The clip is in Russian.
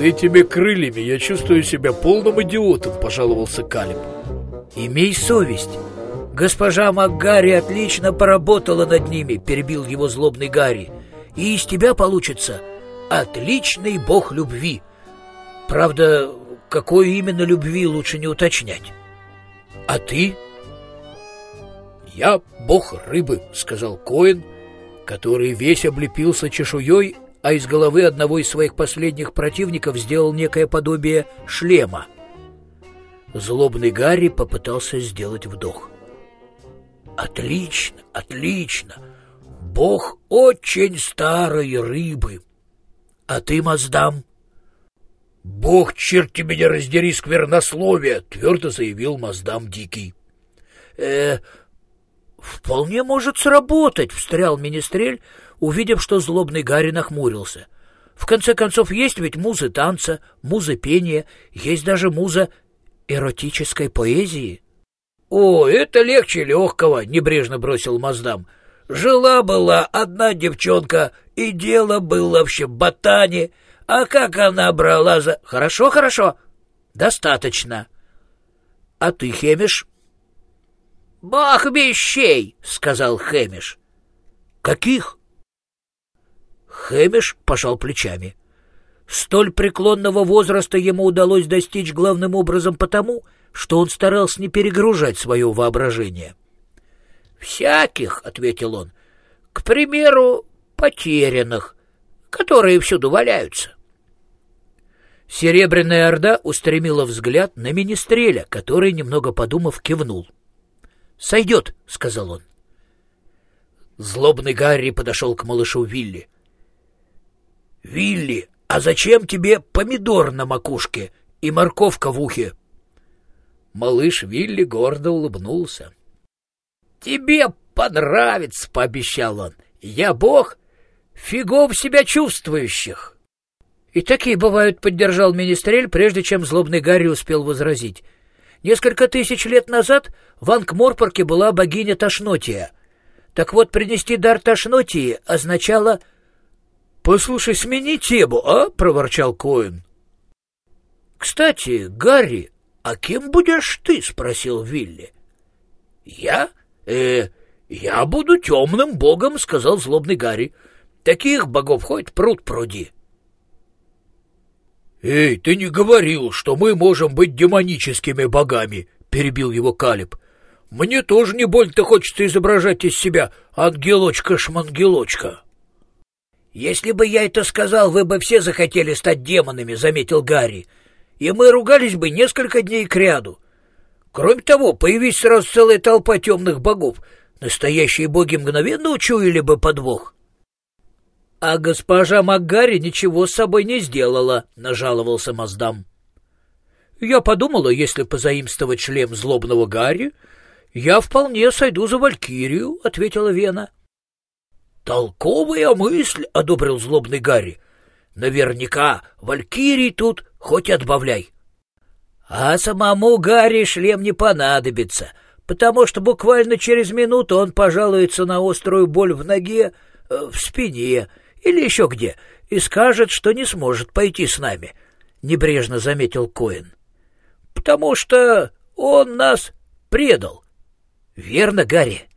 С этими крыльями я чувствую себя полным идиотом, пожаловался Калиб. Имей совесть. Госпожа МакГарри отлично поработала над ними, перебил его злобный Гарри. И из тебя получится отличный бог любви. Правда, какой именно любви лучше не уточнять. А ты? Я бог рыбы, сказал Коин, который весь облепился чешуей, а из головы одного из своих последних противников сделал некое подобие шлема. Злобный Гарри попытался сделать вдох. «Отлично, отлично! Бог очень старой рыбы! А ты, Маздам?» «Бог, черти меня раздери, сквернословие!» — твердо заявил Маздам Дикий. «Э, вполне может сработать», — встрял Министрель, увидев, что злобный Гарри нахмурился. «В конце концов, есть ведь музы танца, музы пения, есть даже муза эротической поэзии». «О, это легче легкого», — небрежно бросил Маздам. «Жила-была одна девчонка, и дело было в щеботане». А как она брала за... Хорошо, хорошо. Достаточно. А ты, Хемиш? Бах вещей, сказал Хемиш. Каких? Хемиш пожал плечами. Столь преклонного возраста ему удалось достичь главным образом потому, что он старался не перегружать свое воображение. «Всяких», — ответил он, — «к примеру, потерянных, которые всюду валяются». Серебряная Орда устремила взгляд на Министреля, который, немного подумав, кивнул. «Сойдет», — сказал он. Злобный Гарри подошел к малышу Вилли. «Вилли, а зачем тебе помидор на макушке и морковка в ухе?» Малыш Вилли гордо улыбнулся. «Тебе понравится», — пообещал он. «Я бог фигов себя чувствующих». И такие бывают, поддержал Министрель, прежде чем злобный Гарри успел возразить. Несколько тысяч лет назад в Ангморпорке была богиня Ташнотия. Так вот, принести дар Ташнотии означало... — Послушай, смени тему, а? — проворчал Коин. — Кстати, Гарри, а кем будешь ты? — спросил Вилли. — Я? Э, я буду темным богом, — сказал злобный Гарри. — Таких богов хоть пруд пруди. — «Эй, ты не говорил, что мы можем быть демоническими богами!» — перебил его Калиб. «Мне тоже не больно-то хочется изображать из себя ангелочка-шмангелочка». «Если бы я это сказал, вы бы все захотели стать демонами», — заметил Гарри. «И мы ругались бы несколько дней кряду. Кроме того, появись сразу целая толпа темных богов. Настоящие боги мгновенно учуяли бы подвох». А госпожа Макгари ничего с собой не сделала, — нажаловался Маздам. Я подумала, если позаимствовать шлем злобного Гарри, я вполне сойду за Валькирию, — ответила Вена. Толковая мысль, — одобрил злобный Гарри. Наверняка Валькирий тут хоть отбавляй. А самому Гарри шлем не понадобится, потому что буквально через минуту он пожалуется на острую боль в ноге, э, в спине или еще где, и скажет, что не сможет пойти с нами, — небрежно заметил Коэн. — Потому что он нас предал. Верно, Гарри?